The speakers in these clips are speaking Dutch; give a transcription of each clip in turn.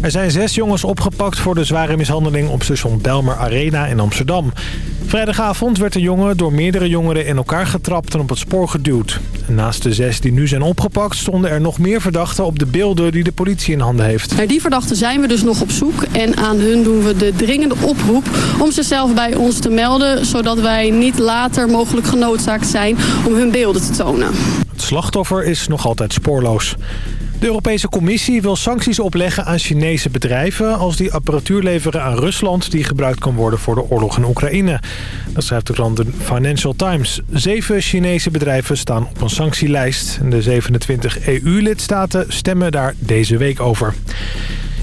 Er zijn zes jongens opgepakt voor de zware mishandeling op station Belmer Arena in Amsterdam. Vrijdagavond werd de jongen door meerdere jongeren in elkaar getrapt en op het spoor geduwd. naast de zes die nu zijn opgepakt stonden er nog meer verdachten op de beelden die de politie in handen heeft. Naar die verdachten zijn we dus nog op zoek en aan hun doen we de dringende oproep om zichzelf bij ons te melden... zodat wij niet later mogelijk genoodzaakt zijn om hun beelden te tonen. Het slachtoffer is nog altijd spoorloos. De Europese Commissie wil sancties opleggen aan Chinese bedrijven... als die apparatuur leveren aan Rusland die gebruikt kan worden voor de oorlog in Oekraïne. Dat schrijft de krant de Financial Times. Zeven Chinese bedrijven staan op een sanctielijst. De 27 EU-lidstaten stemmen daar deze week over.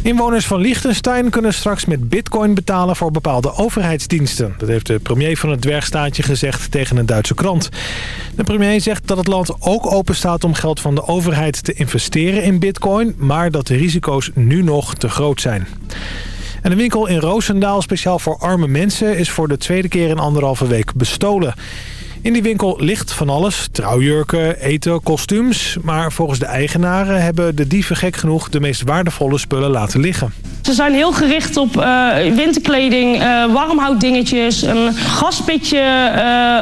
Inwoners van Liechtenstein kunnen straks met bitcoin betalen voor bepaalde overheidsdiensten. Dat heeft de premier van het dwergstaatje gezegd tegen een Duitse krant. De premier zegt dat het land ook open staat om geld van de overheid te investeren in bitcoin... maar dat de risico's nu nog te groot zijn. En een winkel in Roosendaal, speciaal voor arme mensen... is voor de tweede keer in anderhalve week bestolen. In die winkel ligt van alles. Trouwjurken, eten, kostuums. Maar volgens de eigenaren hebben de dieven gek genoeg de meest waardevolle spullen laten liggen. Ze zijn heel gericht op uh, winterkleding, uh, warmhouddingetjes, een gaspitje uh,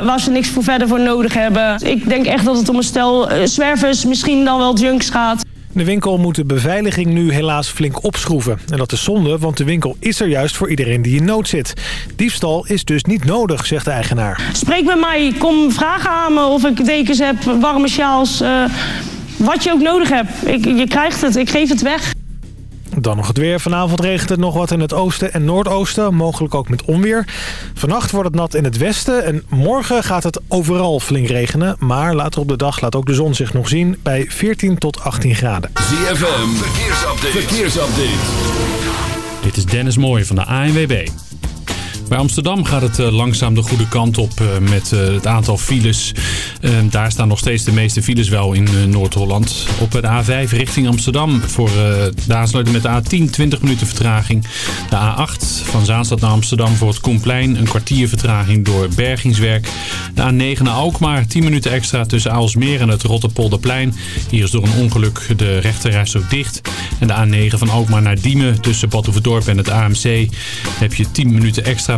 waar ze niks voor verder voor nodig hebben. Ik denk echt dat het om een stel zwervers, misschien dan wel junks gaat. De winkel moet de beveiliging nu helaas flink opschroeven. En dat is zonde, want de winkel is er juist voor iedereen die in nood zit. Diefstal is dus niet nodig, zegt de eigenaar. Spreek met mij, kom vragen aan me of ik dekens heb, warme sjaals... Uh, wat je ook nodig hebt. Ik, je krijgt het, ik geef het weg. Dan nog het weer. Vanavond regent het nog wat in het oosten en noordoosten. Mogelijk ook met onweer. Vannacht wordt het nat in het westen. En morgen gaat het overal flink regenen. Maar later op de dag laat ook de zon zich nog zien bij 14 tot 18 graden. ZFM, verkeersupdate. verkeersupdate. Dit is Dennis Mooij van de ANWB. Bij Amsterdam gaat het eh, langzaam de goede kant op eh, met eh, het aantal files. Ehm, daar staan nog steeds de meeste files wel in Noord-Holland. Op de A5 richting Amsterdam voor de aansluiting met de A10 20 minuten vertraging. De A8 van Zaanstad naar Amsterdam voor het Koenplein een kwartier vertraging door bergingswerk. De A9 naar Alkmaar 10 minuten extra tussen Aalsmeer en het Rotterpolderplein. Hier is door een ongeluk de rechterreis ook dicht. En de A9 van Alkmaar naar Diemen tussen Badhoevedorp en het AMC heb je 10 minuten extra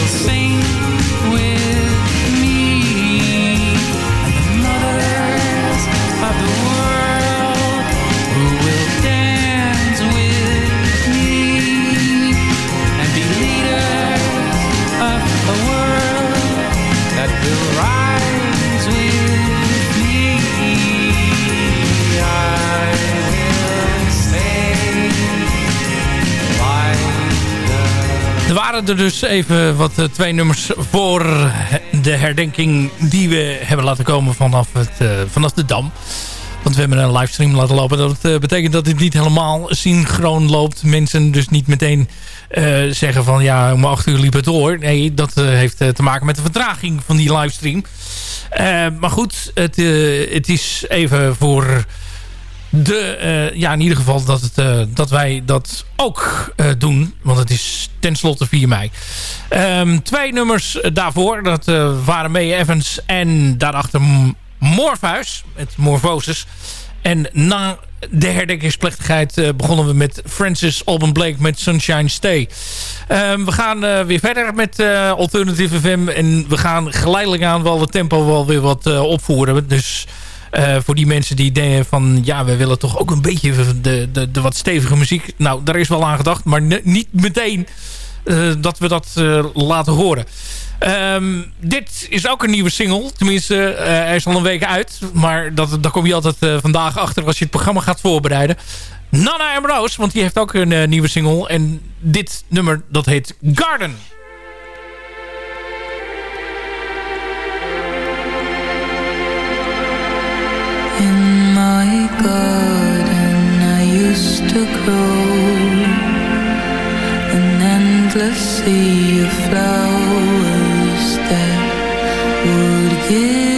Will sing er dus even wat eh, twee nummers voor de herdenking die we hebben laten komen vanaf, het, eh, vanaf de Dam. Want we hebben een livestream laten lopen. Dat eh, betekent dat dit niet helemaal synchroon loopt. Mensen dus niet meteen zeggen van ja, om acht uur liep het door. Nee, dat heeft te maken met de vertraging van die livestream. Maar goed, het, het is even voor de, eh, ja, in ieder geval dat, het, eh, dat wij dat ook eh, doen. Want het is tenslotte 4 mei. Ehm, twee nummers daarvoor. Dat waren May Evans en daarachter M- Morpheus. Met Morphosis. En na de herdenkingsplechtigheid begonnen we met Francis Alban Blake met Sunshine Stay. Ehm, we gaan weer verder met Alternative FM. En we gaan geleidelijk aan wel het tempo wel weer wat opvoeren. Dus eh, voor die mensen die denken van... ja, we willen toch ook een beetje de, de, de wat stevige muziek. Nou, daar is wel aan gedacht. Maar niet meteen eh, dat we dat eh, laten horen. Ehm, dit is ook een nieuwe single. Tenminste, hij is al een week uit. Maar dat, daar kom je altijd vandaag achter als je het programma gaat voorbereiden. Nana Ambrose, want die heeft ook een nieuwe single. En dit nummer, dat heet Garden. Garden I used to grow. An endless sea of flowers that would give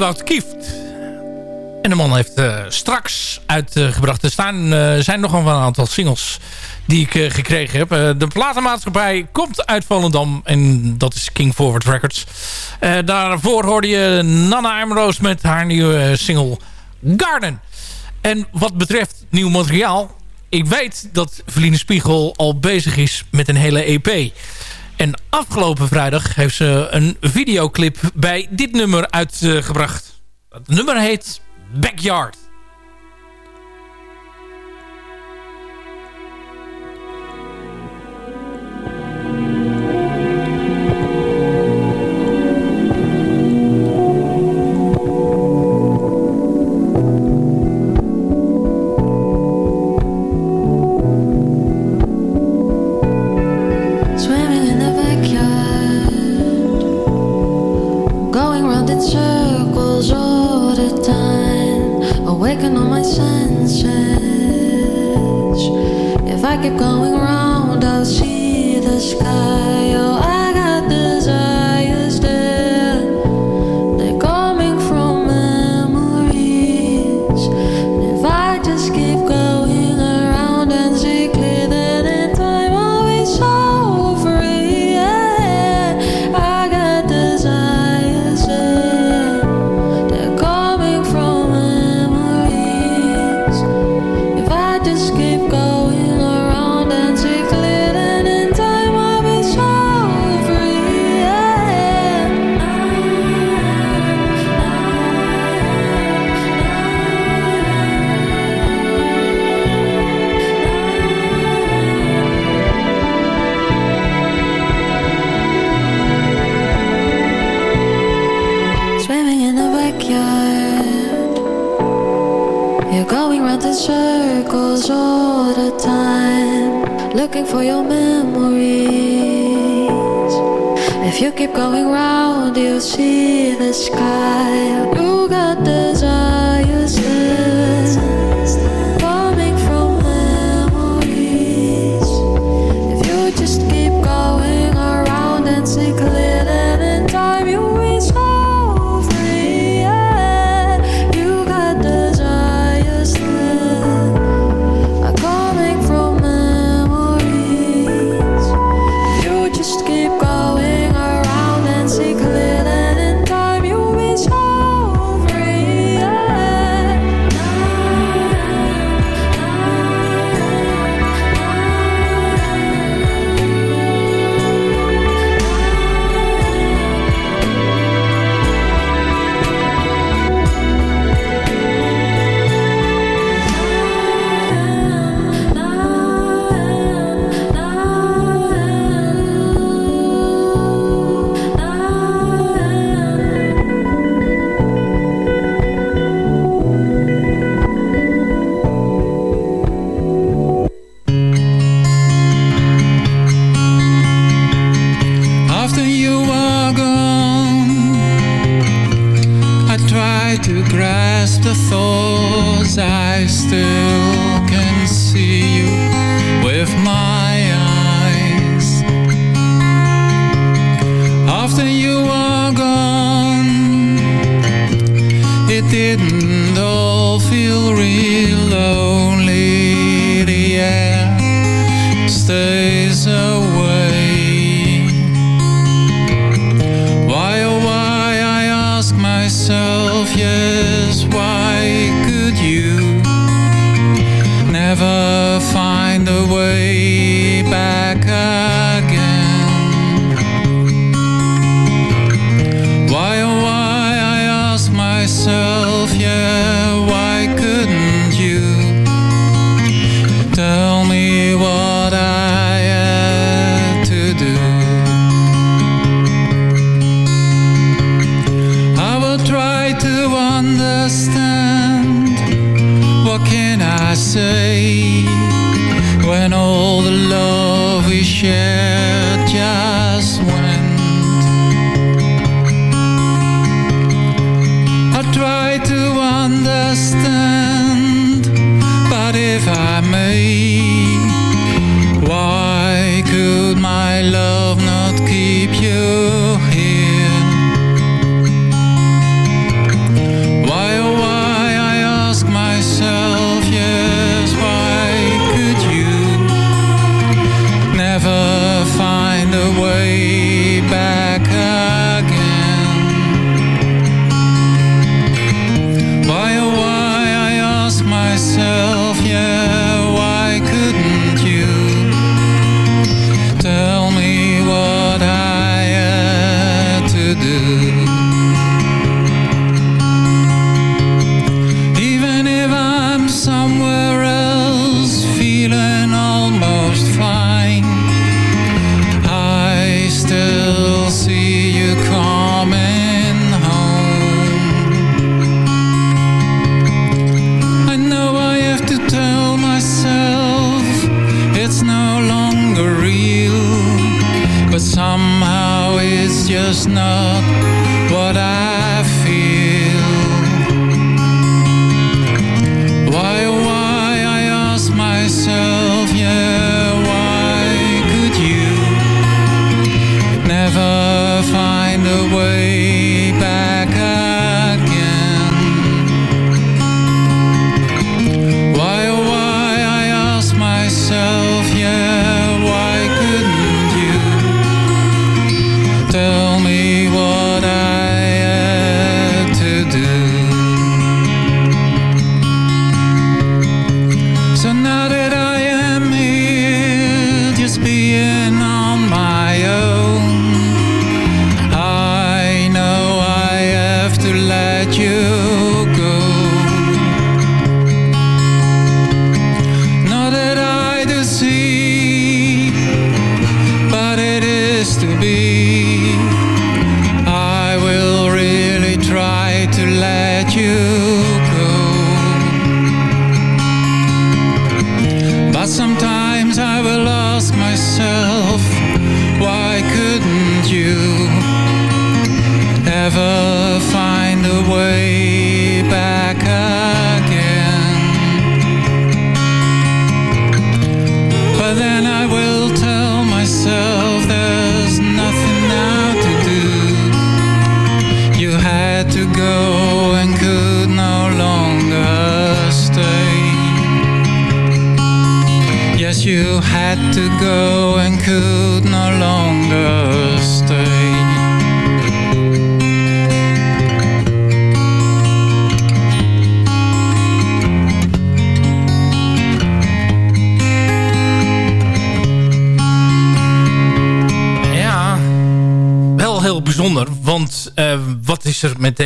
Ewout Kieft. En de man heeft eh, straks uitgebracht. Er staan, uh, zijn nog een aantal singles die ik eh, gekregen heb. de platenmaatschappij komt uit Volendam. En dat is King Forward Records. daarvoor hoorde je Nana Armstrong met haar nieuwe single Garden. En wat betreft nieuw materiaal. Ik weet dat Verline Spiegel al bezig is met een hele EP. En afgelopen vrijdag heeft ze een videoclip bij dit nummer uitgebracht. Het nummer heet Backyard.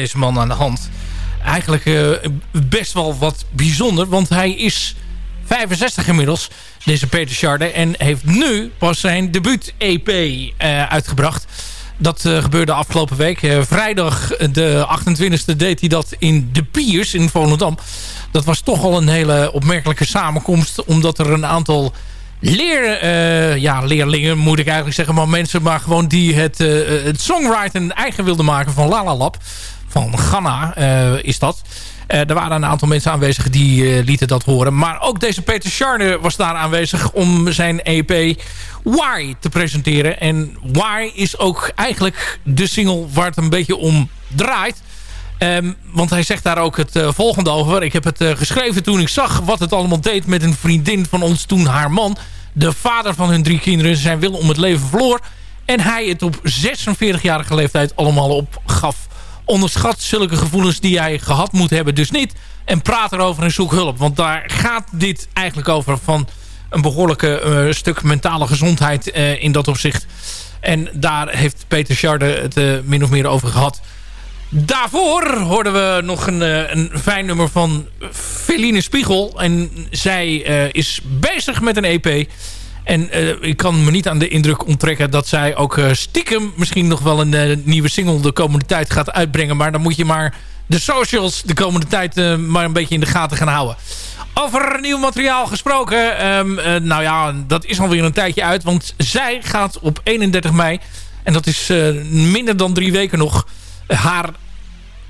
deze man aan de hand? Eigenlijk eh, best wel wat bijzonder, want hij is 65 inmiddels, deze Peter Sharder. En heeft nu pas zijn debuut-EP eh, uitgebracht. Dat eh, gebeurde afgelopen week. Vrijdag de 28e deed hij dat in De Piers in Volendam. Dat was toch al een hele opmerkelijke samenkomst. Omdat er een aantal leer, ja, leerlingen, moet ik eigenlijk zeggen. Maar mensen maar gewoon die het, het songwriting eigen wilden maken van Lalalab van Ghana eh, is dat. Eh, er waren een aantal mensen aanwezig die eh, lieten dat horen. Maar ook deze Peter Scharner was daar aanwezig om zijn EP Why te presenteren. En Why is ook eigenlijk de single waar het een beetje om draait. Ehm, want hij zegt daar ook het volgende over. Ik heb het geschreven toen ik zag wat het allemaal deed met een vriendin van ons toen haar man. De vader van hun drie kinderen zijn wil om het leven verloor. En hij het op 46-jarige leeftijd allemaal opgaf. Onderschat zulke gevoelens die hij gehad moet hebben dus niet. En praat erover en zoek hulp. Want daar gaat dit eigenlijk over van een behoorlijke eh, stuk mentale gezondheid eh, in dat opzicht. En daar heeft Peter Scharde het eh, min of meer over gehad. Daarvoor hoorden we nog een, een fijn nummer van Feline Spiegel. En zij is bezig met een EP. En eh, ik kan me niet aan de indruk onttrekken dat zij ook eh, stiekem misschien nog wel een eh, nieuwe single de komende tijd gaat uitbrengen. Maar dan moet je maar de socials de komende tijd maar een beetje in de gaten gaan houden. Over nieuw materiaal gesproken. ehm, eh, nou ja, dat is alweer een tijdje uit. Want zij gaat op 31 mei, en dat is minder dan drie weken nog, haar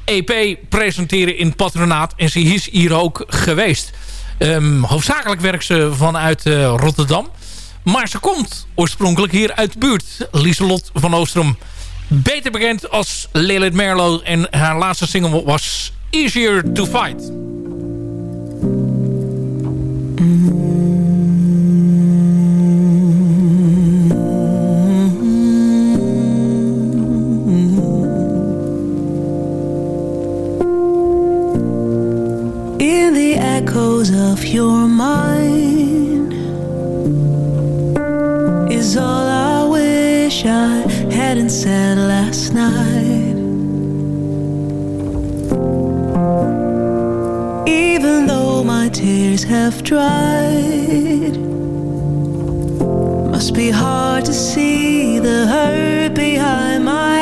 EP presenteren in Patronaat. En ze is hier ook geweest. Ehm, hoofdzakelijk werkt ze vanuit Rotterdam. Maar ze komt oorspronkelijk hier uit de buurt. Lieselot van Oostrom. Beter bekend als Lilith Merlo. En haar laatste single was Easier to Fight. in the echoes of your said last night. Even though my tears have dried, must be hard to see the hurt behind my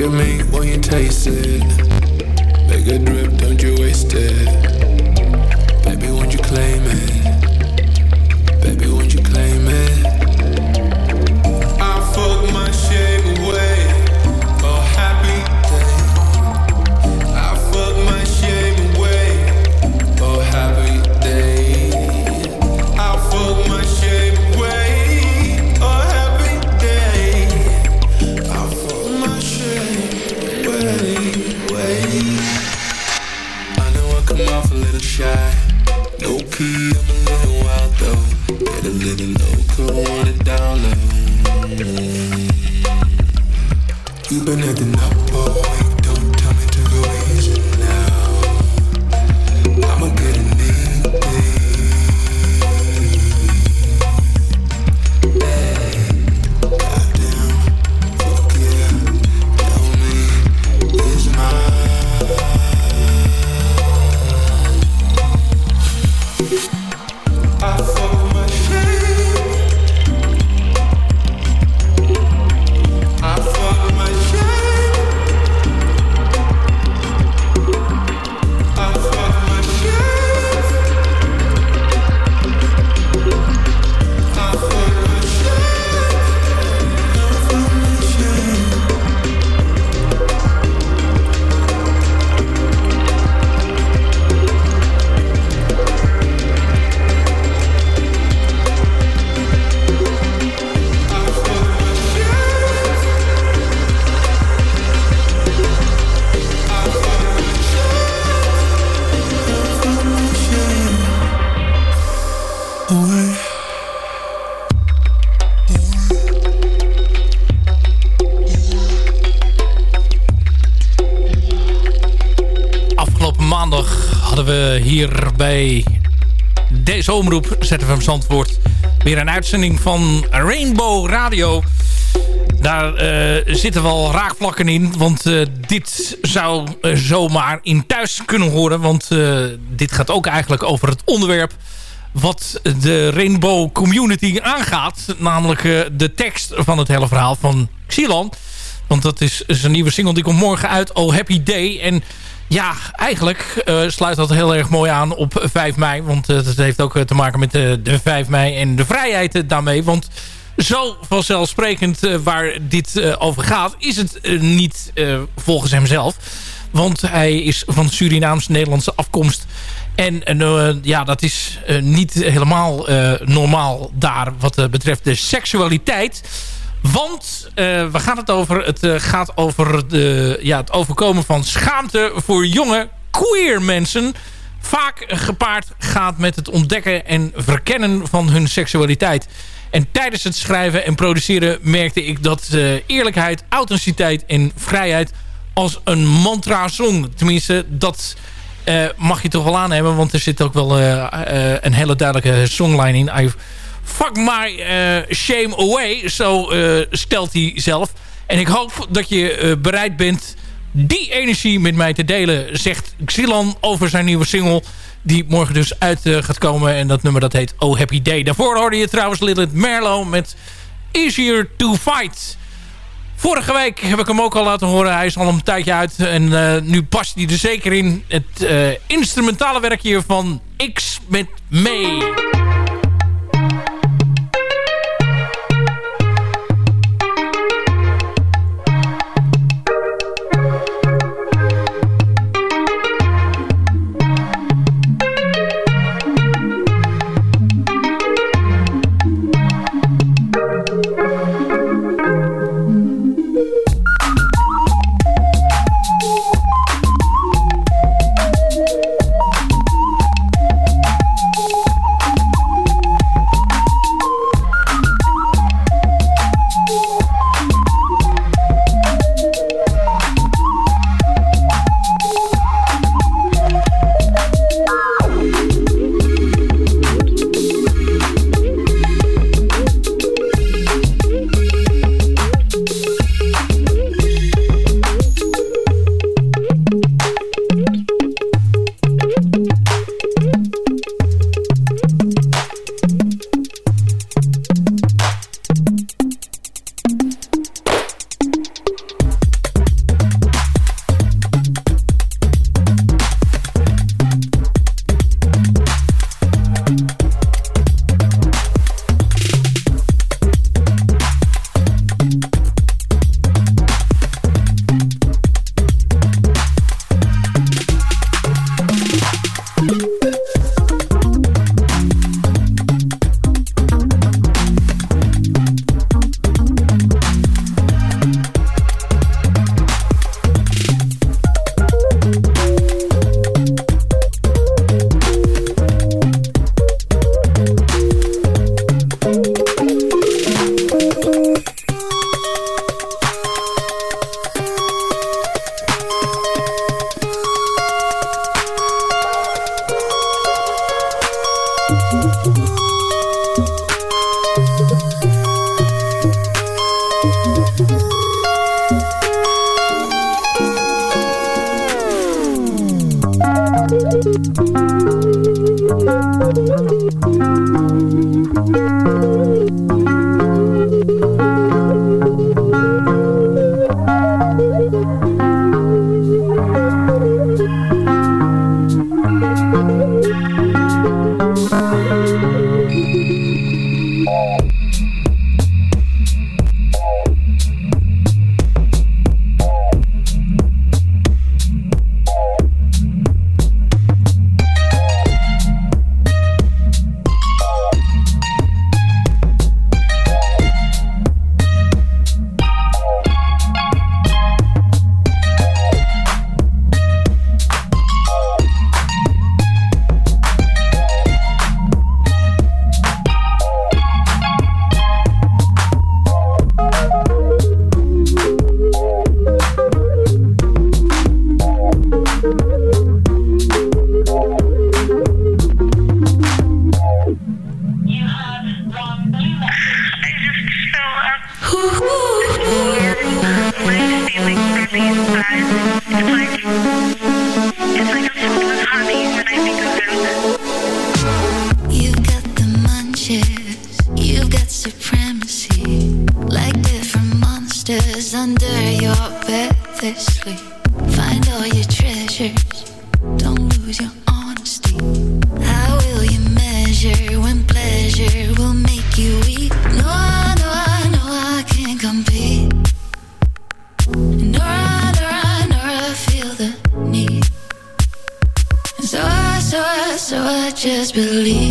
Look at me when you taste it. Make a drip, don't you waste it. Baby, won't you claim it? You've been acting up. Hier bij deze omroep ZFM Zandvoort weer een uitzending van Rainbow Radio. Daar eh, zitten wel raakvlakken in, want eh, dit zou eh, zomaar in thuis kunnen horen. Want dit gaat ook eigenlijk over het onderwerp wat de Rainbow Community aangaat. Namelijk eh, de tekst van het hele verhaal van Xilan. Want dat is zijn nieuwe single, die komt morgen uit. Oh Happy Day. En ja, eigenlijk eh, sluit dat heel erg mooi aan op 5 mei. Want uh, dat heeft ook te maken met de, de 5 mei en de vrijheid daarmee. Want zo vanzelfsprekend waar dit over gaat... is het niet volgens hemzelf. Want hij is van Surinaams-Nederlandse afkomst... En uh, ja, dat is uh, niet helemaal normaal daar wat betreft de seksualiteit. Want we gaan het over, het gaat over de, ja, het overkomen van schaamte voor jonge queer mensen. Vaak gepaard gaat met het ontdekken en verkennen van hun seksualiteit. En tijdens het schrijven en produceren merkte ik dat eerlijkheid, authenticiteit en vrijheid als een mantra zong. Tenminste, dat mag je toch wel aannemen. Want er zit ook wel uh, uh, een hele duidelijke songline in. I fuck my shame away. Zo stelt hij zelf. En ik hoop dat je bereid bent die energie met mij te delen. Zegt Xilan over zijn nieuwe single. Die morgen dus uit gaat komen. En dat nummer dat heet Oh Happy Day. Daarvoor hoorde je trouwens Lilith Merlo met Easier to Fight. Vorige week heb ik hem ook al laten horen. Hij is al een tijdje uit. En uh, nu past hij er zeker in. Het uh, instrumentale werkje van X met May. They. Find all your treasures, don't lose your honesty. How will you measure when pleasure will make you weak? No, I know, I know I can't compete. Nor I, nor I, nor I feel the need. And so I, so I, so I just believe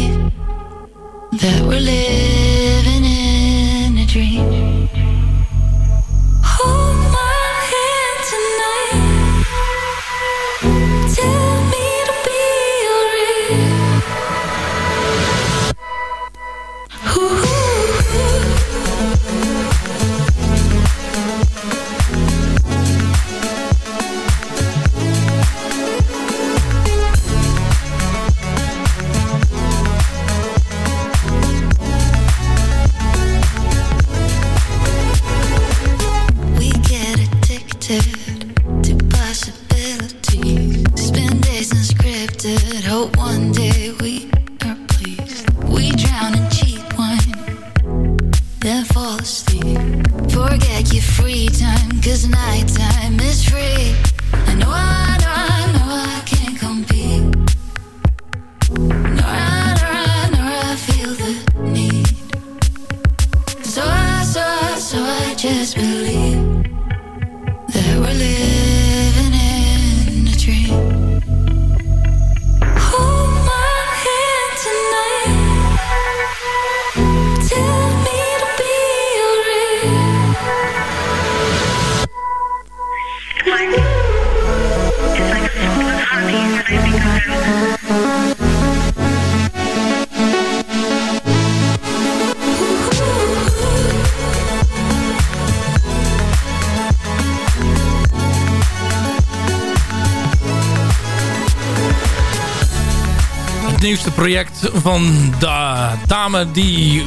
nieuwste project van de dame die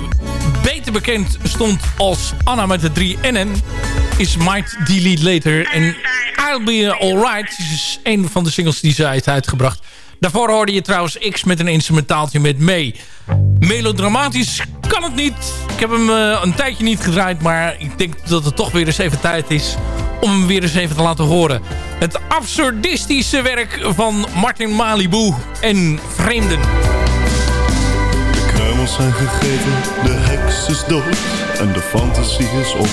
beter bekend stond als Anna met de drie N'en is Might Delete Later. En I'll Be Alright is een van de singles die ze heeft uitgebracht. Daarvoor hoorde je trouwens X met een instrumentaaltje met mee. Melodramatisch kan het niet. Ik heb hem eh, een tijdje niet gedraaid, maar ik denk dat het toch weer eens even tijd is om hem weer eens even te laten horen. Het absurdistische werk van Martin Malibu en Vreemden. De kruimels zijn gegeten, de heks is dood en de fantasie is op.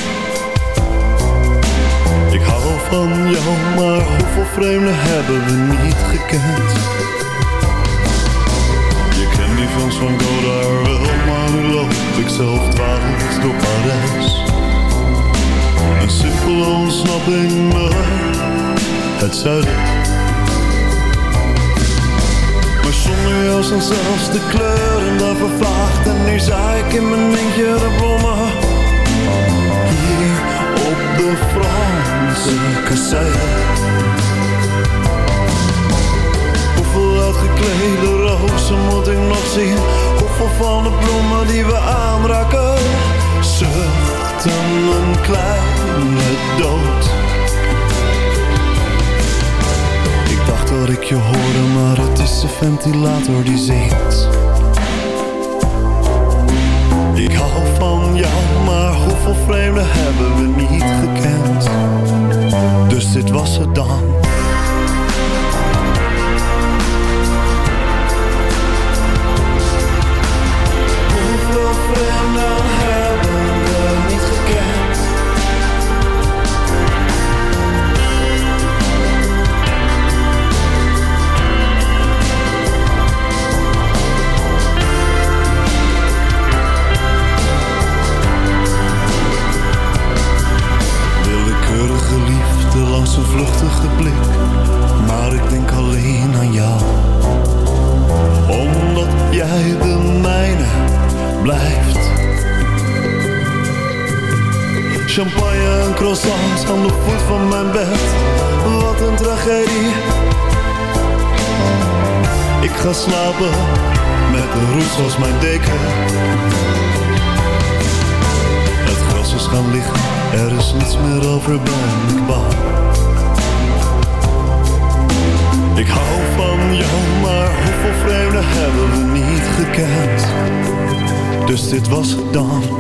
Ik hou van jou, maar hoeveel vreemden hebben we niet gekend? Je kent die films van Godard wel, maar nu loop ik zelf dwalend door Parijs. Simpele ontsnapping naar het zuiden. Maar zonder jou zijn zelfs de kleuren daar vervaagd En nu zaai ik in mijn eentje de bloemen Hier op de Franse kasseien Hoeveel uitgekeken aangeklede rozen moet ik nog zien. Hoeveel van de bloemen die we aanraken, zuchten een dood. Ik dacht dat ik je hoorde, maar het is de ventilator die zingt. Ik hou van jou, maar hoeveel vreemden hebben we niet gekend? Dus dit was het dan. Slapen. Met de roes als mijn deken. Het gras is gaan liggen, er is niets meer over, ben ik Ik hou van jou, maar hoeveel vreemden hebben we niet gekend? Dus dit was het dan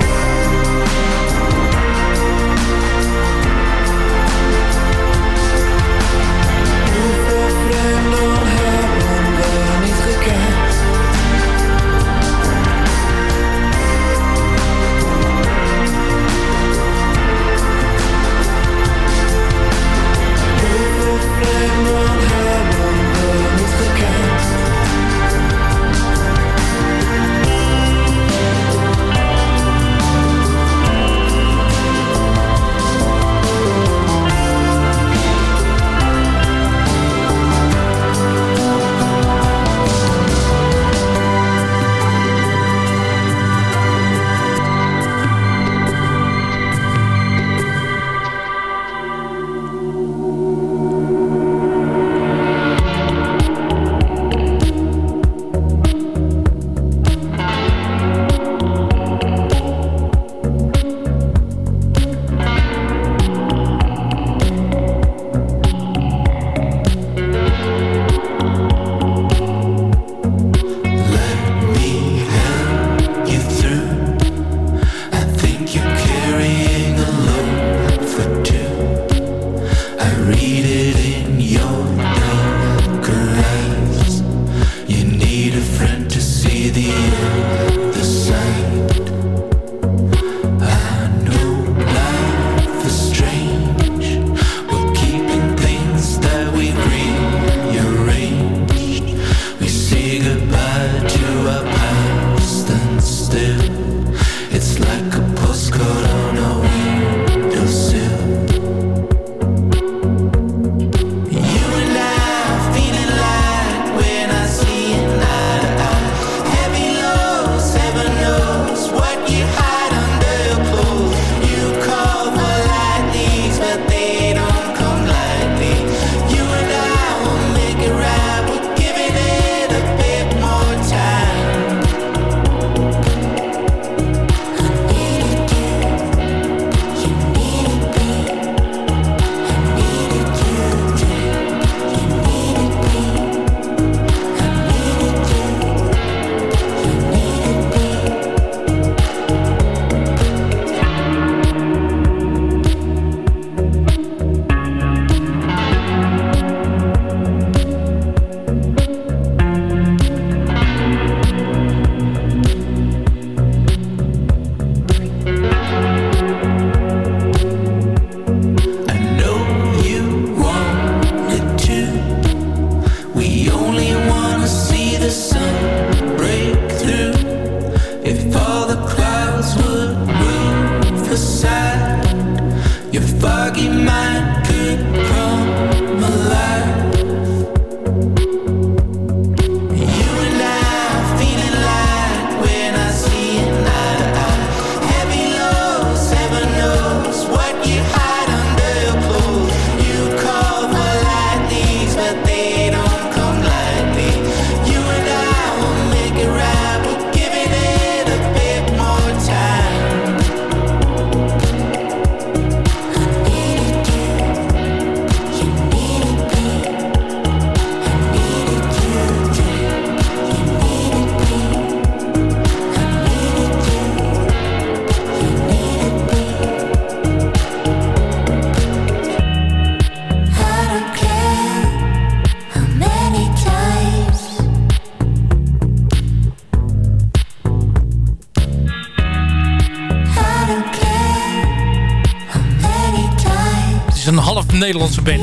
Nederlandse band.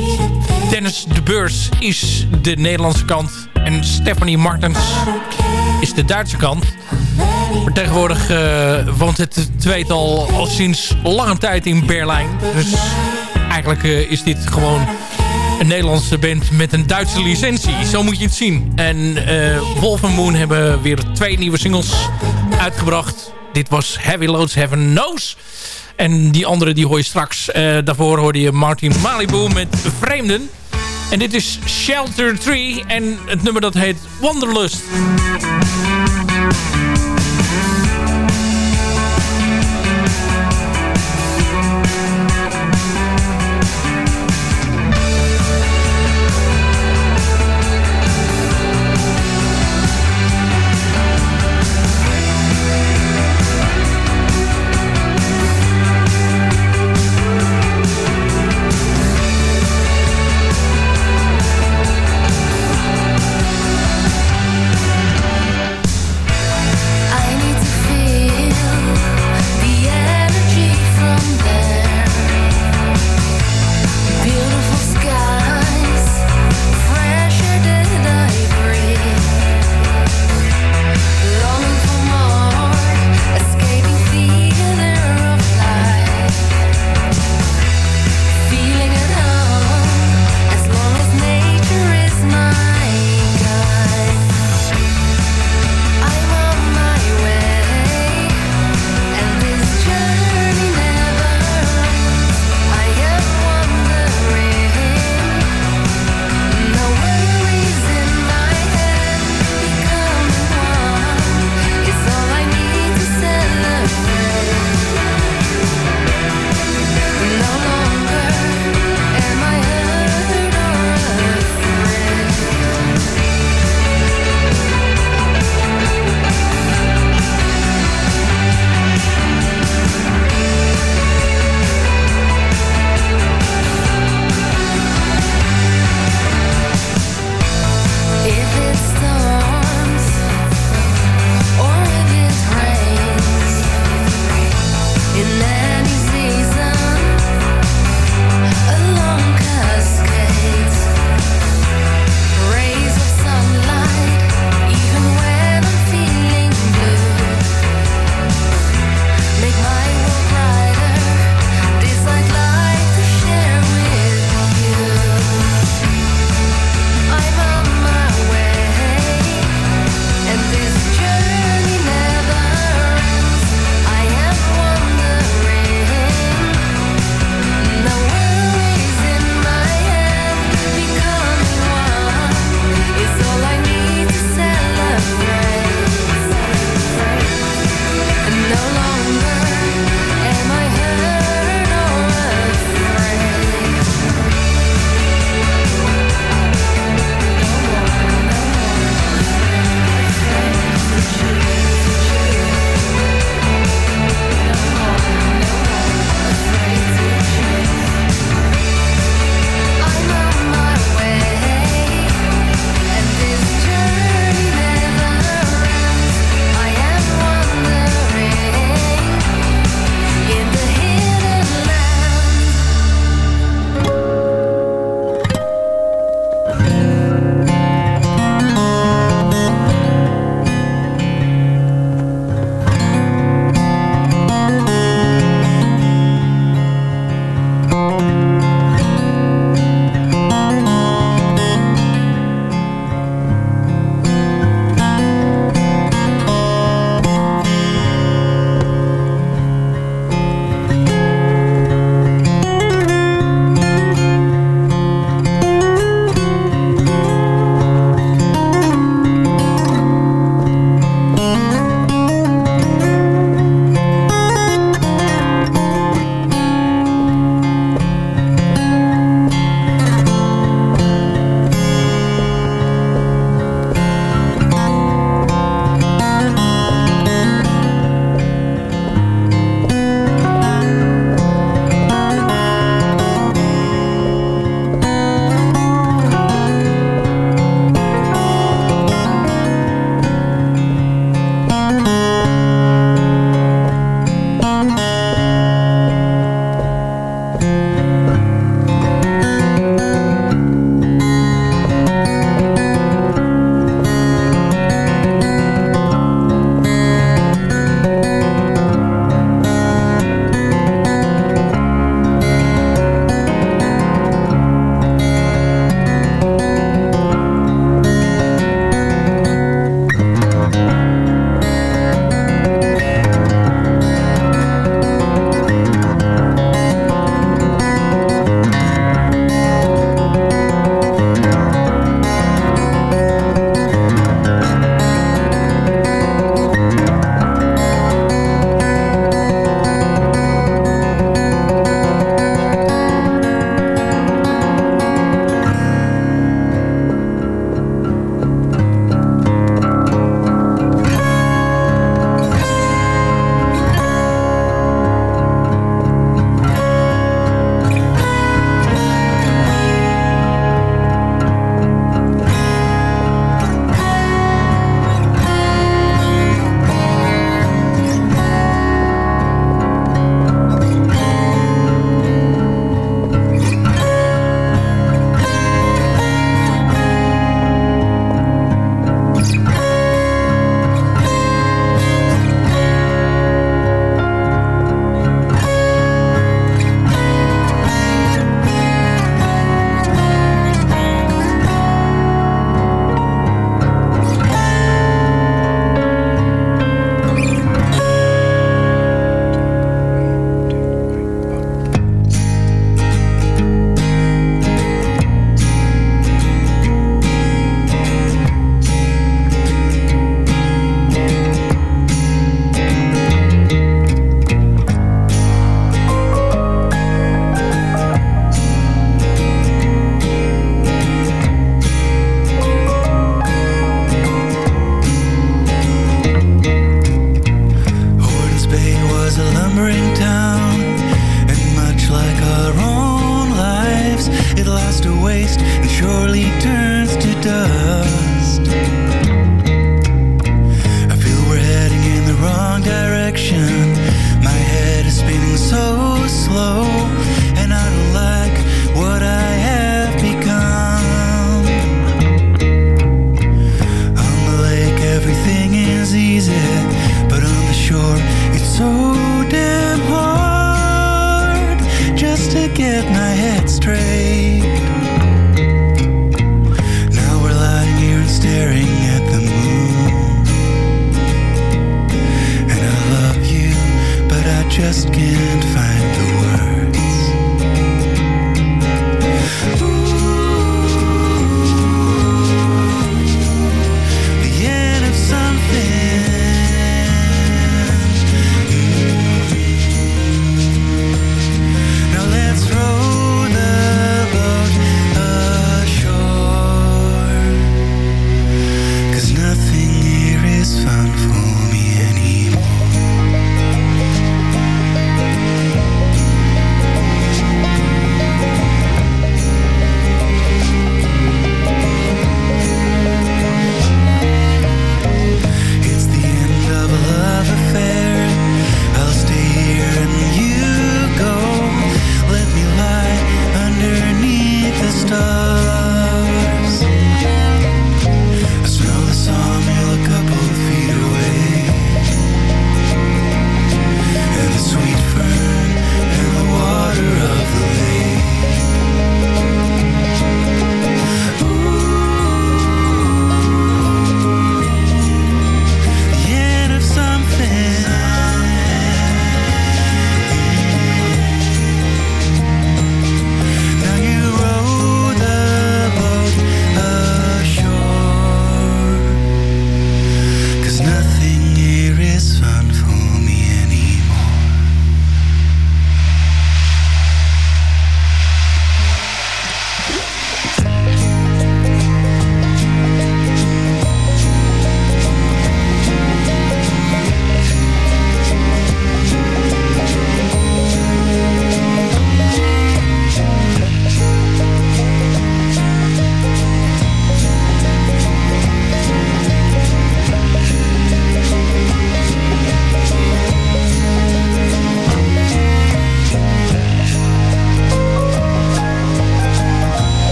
Dennis de Beurs is de Nederlandse kant. En Stephanie Martens is de Duitse kant. Maar tegenwoordig uh, woont het tweetal al sinds lange tijd in Berlijn. Dus eigenlijk uh, is dit gewoon een Nederlandse band met een Duitse licentie. Zo moet je het zien. En uh, Wolf Moon hebben weer twee nieuwe singles uitgebracht. Dit was Heavy Loads Heaven Knows. En die andere die hoor je straks. Uh, daarvoor hoorde je Martin Malibu met Vreemden. En dit is Shelter 3 en het nummer dat heet Wanderlust. Just can't find the words.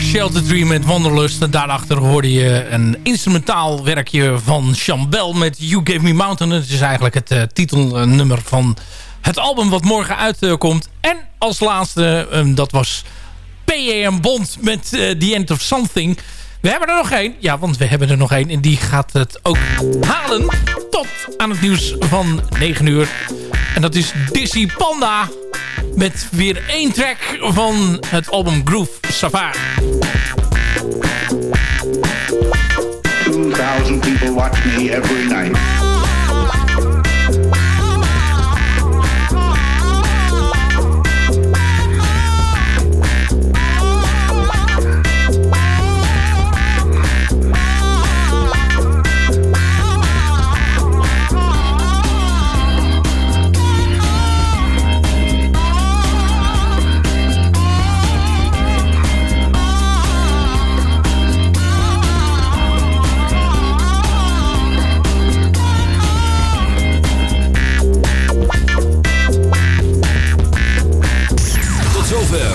Shelter Dream met Wanderlust. En daarachter hoorde je een instrumentaal werkje van Chambel met You Gave Me Mountain. Het is eigenlijk het eh, titelnummer van het album wat morgen uitkomt. en als laatste, eh, dat was PAM Bond met eh, The End of Something. We hebben er nog één. Ja, want we hebben er nog één. En die gaat het ook halen tot aan het nieuws van 9 uur. En dat is Dizzy Panda. Met weer één track van het album Groove Safari. 2,000 people watch me every night.